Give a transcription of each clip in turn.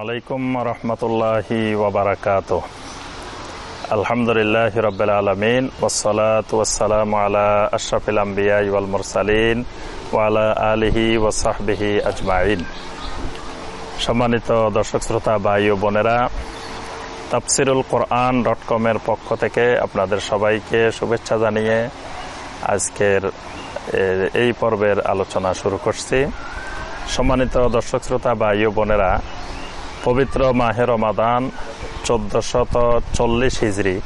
আলাইকুম রহমতুল্লাহি ওবরাকাত আলহামদুলিল্লাহ রবিল আলমিন ওসলাত ওসালাম আলা ওয়াল মুরসালিন ওয়ালা আলিহি ওসাহবিহি আজমাইন। সম্মানিত দর্শক শ্রোতা, ভাই ও বোনেরা, তাফসিরুল কোরআন ডট কমের পক্ষ থেকে আপনাদের সবাইকে শুভেচ্ছা জানিয়ে আজকের এই পর্বের আলোচনা শুরু করছি। সম্মানিত দর্শক শ্রোতা, ভাই ও বোনেরা, পবিত্র মাহে রমাদান চোদ্দশত চল্লিশ হিজড়ি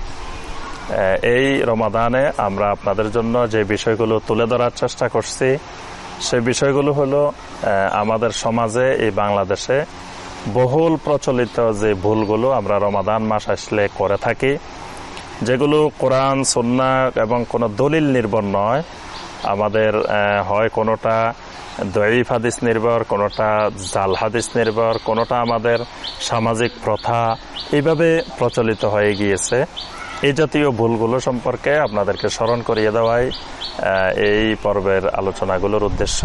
এই রমাদানে আমরা আপনাদের জন্য যে বিষয়গুলো তুলে ধরার চেষ্টা করছি, সে বিষয়গুলো হলো আমাদের সমাজে এই বাংলাদেশে বহুল প্রচলিত যে ভুলগুলো আমরা রমাদান মাস আসলে করে থাকি, যেগুলো কোরআন, সন্না এবং কোনো দলিল নির্ভর নয়। আমাদের হয় কোনোটা দৈব হাদিস নির্ভর, কোনোটা জাল হাদিস নির্ভর, কোনোটা আমাদের সামাজিক প্রথা, এইভাবে প্রচলিত হয়ে গিয়েছে। এই জাতীয় ভুলগুলো সম্পর্কে আপনাদেরকে স্মরণ করিয়ে দেওয়াই এই পর্বের আলোচনাগুলোর উদ্দেশ্য।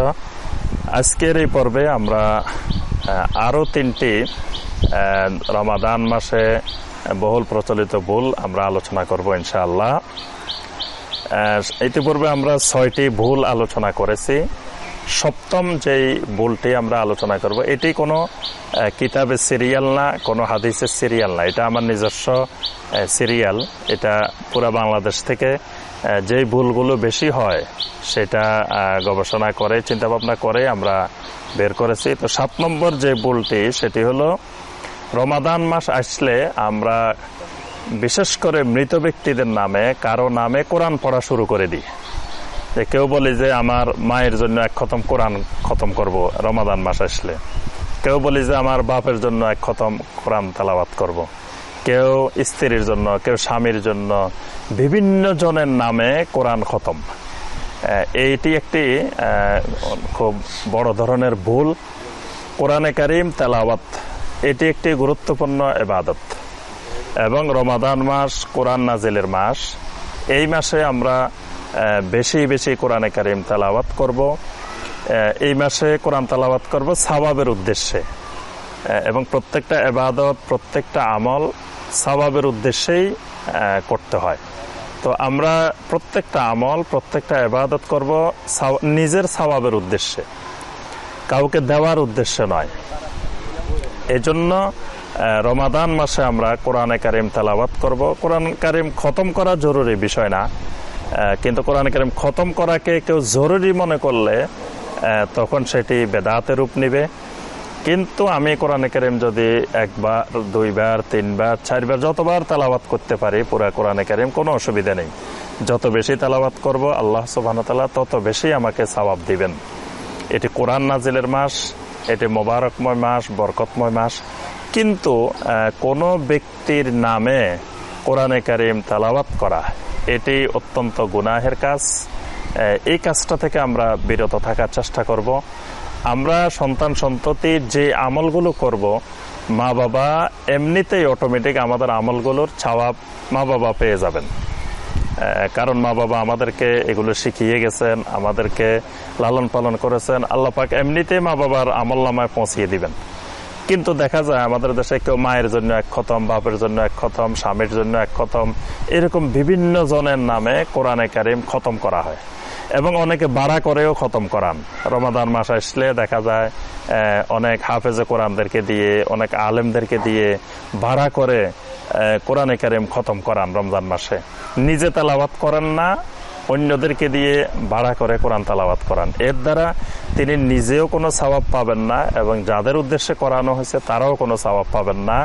আজকের এই পর্বে আমরা আরও তিনটি রমাদান মাসে বহুল প্রচলিত ভুল আমরা আলোচনা করব ইনশাআল্লাহ। ইতিপূর্বে আমরা ছয়টি ভুল আলোচনা করেছি। সপ্তম যেই ভুলটি আমরা আলোচনা করব, এটি কোনো কিতাবের সিরিয়াল না, কোনো হাদিসের সিরিয়াল না। এটা আমার নিজস্ব সিরিয়াল। এটা পুরা বাংলাদেশ থেকে যেই ভুলগুলো বেশি হয়, সেটা গবেষণা করে চিন্তা ভাবনা করে আমরা বের করেছি। তো সাত নম্বর যে ভুলটি, সেটি হলো, রমাদান মাস আসলে আমরা বিশেষ করে মৃত ব্যক্তিদের নামে, কারও নামে কোরআন পড়া শুরু করে দিই। যে কেউ বলে যে আমার মায়ের জন্য এক খতম কোরআন খতম করব রমাদান মাস আসলে। কেউ বলি যে আমার বাপের জন্য এক খতম কোরআন তালাবাত করব। কেউ স্ত্রীর জন্য, কেউ স্বামীর জন্য, বিভিন্ন জনের নামে কোরআন খতম। এইটি একটি খুব বড় ধরনের ভুল। কোরআনে কারিম তেলাওয়াত, এটি একটি গুরুত্বপূর্ণ এবাদত এবং রমাদান মাস, কোরআন নাজিলের মাস, এই মাসে আমরা বেশি বেশি কোরআনে কারিম তেলাওয়াত করব। এই মাসে কোরআন তেলাওয়াত করব সাবাবের উদ্দেশ্যে। এবং প্রত্যেকটা এবাদত, প্রত্যেকটা আমল সাবাবের উদ্দেশ্যেই করতে হয়। তো আমরা প্রত্যেকটা আমল, প্রত্যেকটা এবাদত করব নিজের সাবাবের উদ্দেশ্যে। কাউকে দেওয়ার উদ্দেশ্যে নয়। এজন্য রমাদান মাসে আমরা কোরআনে কারিম তেলাওয়াত করব। কোরআন কারিম খতম করা জরুরি বিষয় না। কিন্তু কোরআন কারিম খতম করাকে কেউ জরুরি মনে করলে তখন সেটি বেদাতে রূপ নিবে। কিন্তু আমি কোরআনে কারিম যদি একবার, দুইবার, তিনবার, চারবার, যতবার তেলাওয়াত করতে পারি, পুরা কোরআনে কারিম কোনো অসুবিধা নেই। যত বেশি তেলাওয়াত করব, আল্লাহ ওয়া তত বেশি আমাকে সওয়াব দিবেন। এটি কোরআন নাজিলের মাস, এটি মোবারকময় মাস, বরকতময় মাস। কিন্তু কোনো ব্যক্তির নামে কোরআনে কারিম তালাওয়াত করা এটি অত্যন্ত গুনাহের কাজ। এই কাজটা থেকে আমরা বিরত থাকার চেষ্টা করব। আমরা সন্তান সন্ততির যে আমলগুলো করব, মা বাবা এমনিতেই অটোমেটিক আমাদের আমলগুলোর ছাওয়াব মা বাবা পেয়ে যাবেন। কারণ মা বাবা আমাদেরকে এগুলো শিখিয়ে গেছেন, আমাদেরকে লালন পালন করেছেন। আল্লাহ এমনিতেই মা বাবার আমল নামায় পৌঁছিয়ে দিবেন। কিন্তু দেখা যায় আমাদের দেশে কেউ মায়ের জন্য এক খতম, বাপের জন্য এক খতম, স্বামীর জন্য এক খতম, এরকম বিভিন্ন জনের নামে কোরআনে কারিম খতম করা হয়। এবং অনেকে বাড়া করেও খতম করান। রমাদান মাস আসলে দেখা যায় অনেক হাফেজে কোরআনদেরকে দিয়ে, অনেক আলেমদেরকে দিয়ে ভাড়া করে কোরআনে কারিম খতম করান রমজান মাসে। নিজে তেলাওয়াত করেন না অন্যদেরকে দিয়ে ভাড়া করে কোরআন তালাবাত করান। এর দ্বারা তিনি নিজেও কোনো সবাব পাবেন না এবং যাদের উদ্দেশ্যে করানো হয়েছে তারাও কোনো সবাব পাবেন না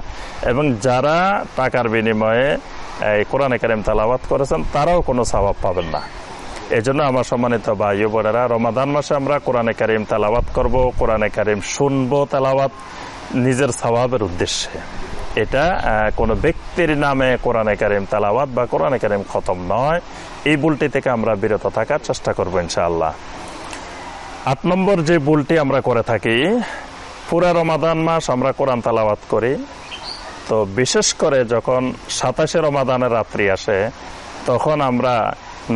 এবং যারা টাকার বিনিময়ে, এই কোরআনে কারিম তালাবাত করেছেন তারাও কোনো সবাব পাবেন না। এই জন্য আমার সম্মানিত ভাই বোনেরা, রমাদান মাসে আমরা কোরআনে কারিম তালাবাত করব, কোরআনে কারিম শুনব তালাবাত নিজের স্বভাবের উদ্দেশ্যে। এটা কোনো ব্যক্তির নামে কোরআনে কারিম তালাবাত বা কোরআনে কারিম খতম নয়। এই বুলটি থেকে আমরা বিরত থাকার চেষ্টা করব ইনশাআল্লাহ। আট নম্বর যে বুলটি আমরা করে থাকি, পুরা রমাদান মাস আমরা কোরআন তালাবাত করি। তো বিশেষ করে যখন সাতাশে রমাদানের রাত্রি আসে, তখন আমরা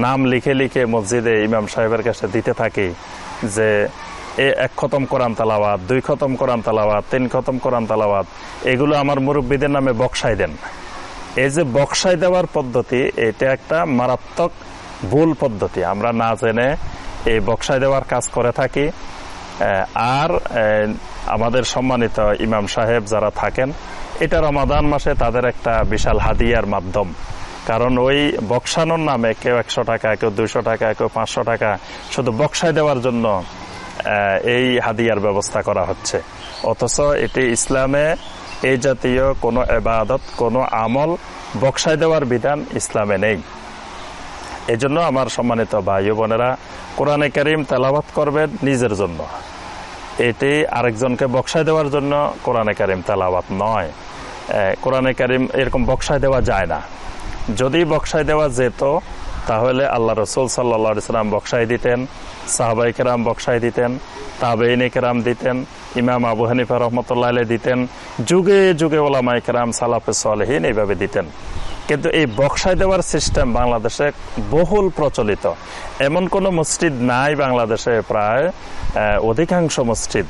নাম লিখে লিখে মসজিদে ইমাম সাহেবের কাছে দিতে থাকি যে এক খতম কোরআন তালাবাদ দুই খতম কোরআন তালাবাদ তিন খতম কোরআন তালাবাদ এগুলো আমার মুরব্বীদের নামে বক্সাই দেন। এই যে বক্সাই দেওয়ার পদ্ধতি, এটা একটা মারাত্মক ভুল পদ্ধতি। আমরা না জেনে এই বক্সাই দেওয়ার কাজ করে থাকি। আর আমাদের সম্মানিত ইমাম সাহেব যারা থাকেন, এটা রমাদান মাসে তাদের একটা বিশাল হাদিয়ার মাধ্যম। কারণ ওই বক্সানোর নামে কেউ একশো টাকা, কেউ দুইশো টাকা, কেউ পাঁচশো টাকা, শুধু বক্সায় দেওয়ার জন্য এই হাদিয়ার ব্যবস্থা করা হচ্ছে। অথচ এটি ইসলামে এই জাতীয় কোনো এবাদত, কোনো আমল বক্সায় দেওয়ার বিধান ইসলামে নেই। এই জন্য আমার সম্মানিত ভাই বোনেরা, কোরআনে করিম তেলাবাত করবেন নিজের জন্য। এটি আরেকজনকে বক্সায় দেওয়ার জন্য কোরআনে কারিম তেলাবাত নয়। কোরআনে কারিম এরকম বক্সায় দেওয়া যায় না। যদি বক্সায় দেওয়া যেত, তাহলে আল্লাহ রসুল সাল্লা সাল্লাম বক্সাই দিতেন। সাহবাই কেরাম বকসাই দিতেন, তাবেইনে কেরাম দিতেন, ইমাম আবু হানিফা রহমতুল্লাহ দিতেন, যুগে যুগে ওলামাই কেরাম সালাফে সালেহীন এইভাবে দিতেন। কিন্তু এই বক্সায় দেওয়ার সিস্টেম বাংলাদেশে বহুল প্রচলিত। এমন কোনো মসজিদ নাই বাংলাদেশে প্রায় অধিকাংশ মসজিদ।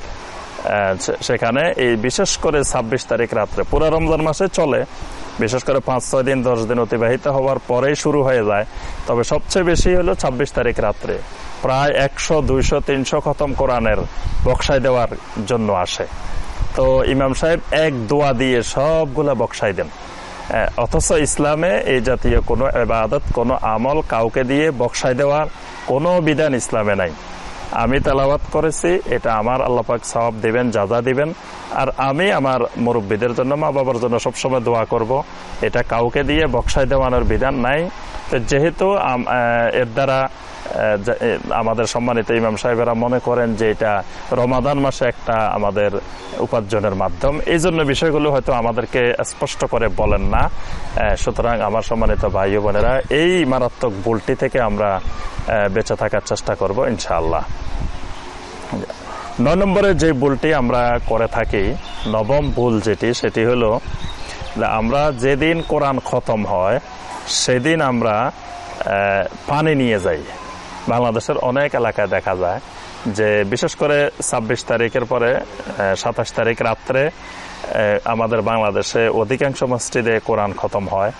সেখানে এই বিশেষ করে ২৬ তারিখ রাত্রে। পুরা রমজান মাসে চলে। বিশেষ করে পাঁচ, ছয় দিন, দশ দিন অতিবাহিত হওয়ার পরেই শুরু হয়ে যায়। তবে সবচেয়ে বেশি হলো ২৬ তারিখ রাত্রে। প্রায় একশো, দুইশো, তিনশো খতম কোরআনের বক্সায় দেওয়ার জন্য আসে। তো ইমাম সাহেব এক দোয়া দিয়ে সবগুলা বক্সাই দেন। অথচ ইসলামে এই জাতীয় কোনো এবাদত, কোনো আমল কাউকে দিয়ে বক্সায় দেওয়ার কোনো বিধান ইসলামে নাই। আমি তেলাবাত করেছি, এটা আমার আল্লাপাক সবাব দিবেন যা দিবেন। আর আমি আমার মুরব্বীদের জন্য মা বাবার জন্য সবসময় দোয়া করব। এটা কাউকে দিয়ে বক্সায় দেওয়ানোর বিধান নাই। যেহেতু এর দ্বারা আমাদের সম্মানিত ইমাম সাহেবেরা মনে করেন যে এটা রমাদান মাসে একটা আমাদের উপার্জনের মাধ্যম। এই জন্য বিষয়গুলো হয়তো আমাদেরকে স্পষ্ট করে বলেন না। সুতরাং আমার সম্মানিত ভাই বোনেরা, এই মারাত্মক ভুলটি থেকে আমরা বেঁচে থাকার চেষ্টা করব ইনশাআল্লাহ। নয় নম্বরে যে ভুলটি আমরা করে থাকি, নবম ভুল যেটি, সেটি হলো আমরা যেদিন কোরআন খতম হয়, সেদিন আমরা পানি নিয়ে যাই। বাংলাদেশের অনেক এলাকায় দেখা যায় যে বিশেষ করে ২৬ তারিখের পরে সাতাশ তারিখ রাত্রে আমাদের বাংলাদেশে অধিকাংশ মসজিদে কোরআন খতম হয়।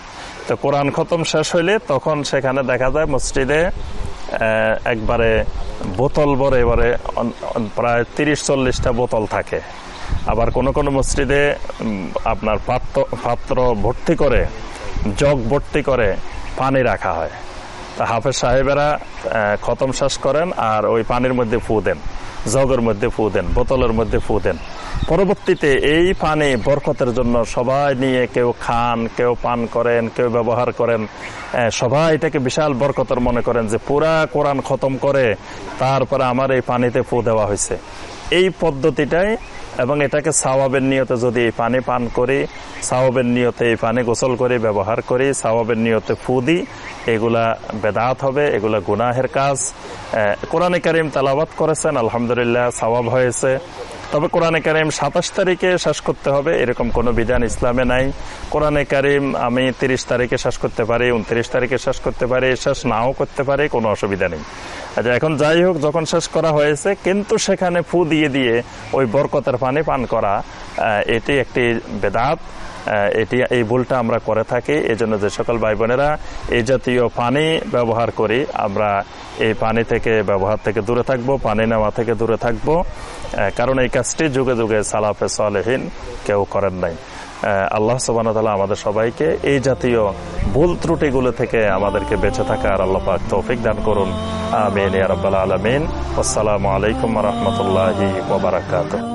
তো কোরআন খতম শেষ হইলে তখন সেখানে দেখা যায় মসজিদে একবারে বোতল ভরে এবারে প্রায় তিরিশ চল্লিশটা বোতল থাকে। আবার কোন কোন মসজিদে আপনার পাত্র পাত্র ভর্তি করে, জগ ভর্তি করে পানি রাখা হয়। তা হাফেজ সাহেবেরা খতম শেষ করেন আর ওই পানির মধ্যে ফু দেন, জগের মধ্যে ফু দেন, বোতলের মধ্যে ফু দেন। পরবর্তীতে এই পানি বরকতের জন্য সবাই নিয়ে কেউ খান, কেউ পান করেন, কেউ ব্যবহার করেন সবাই এটাকে বিশাল বরকতের মনে করেন যে পুরা কোরআন খতম করে তারপরে আমার এই পানিতে ফু দেওয়া হয়েছে। এই পদ্ধতিটাই এবং এটাকে সাওয়াবের নিয়তে যদি এই পানি পান করি, সাওয়াবের নিয়তে এই পানি গোসল করে, ব্যবহার করি, সাওয়াবের নিয়তে ফু দিই এগুলা বেদাত হবে, এগুলা গুনাহের কাজ। কোরআনে কারিম তালাবাত করেছেন, আলহামদুলিল্লাহ, সাওয়াব হয়েছে। তবে কোরআনে কারিম সাতাশ তারিখে শ্বাস করতে হবে, এরকম কোনো বিধান ইসলামে নাই। কোরআনে কারিম আমি তিরিশ তারিখে শেষ করতে পারি, উনত্রিশ তারিখে শেষ করতে পারি শ্বাস নাও করতে পারে, কোনো অসুবিধা নেই। আচ্ছা এখন যাই হোক, যখন শেষ করা হয়েছে, কিন্তু সেখানে ফু দিয়ে দিয়ে ওই বরকতের পানি পান করা এটি একটি বেদাত। এটি এই ভুলটা আমরা করে থাকি। এই জন্য যে সকল ভাই বোনেরা এই জাতীয় পানি ব্যবহার করি। আমরা এই পানি থেকে ব্যবহার থেকে দূরে থাকব, পানি নেওয়া থেকে দূরে থাকব। কারণ এই কাজটি যুগে যুগে সালাফে সালেহীন কেউ করেন নাই। আল্লাহ সোবান আমাদের সবাইকে এই জাতীয় ভুল ত্রুটিগুলো থেকে আমাদেরকে বেঁচে থাকার আল্লাহ পাক তৌফিক দান করুন। আমিন ইয়ারব্বাল আলমিন। আসসালামু আলাইকুম রহমতুল্লাহি ওবরাকাতুহ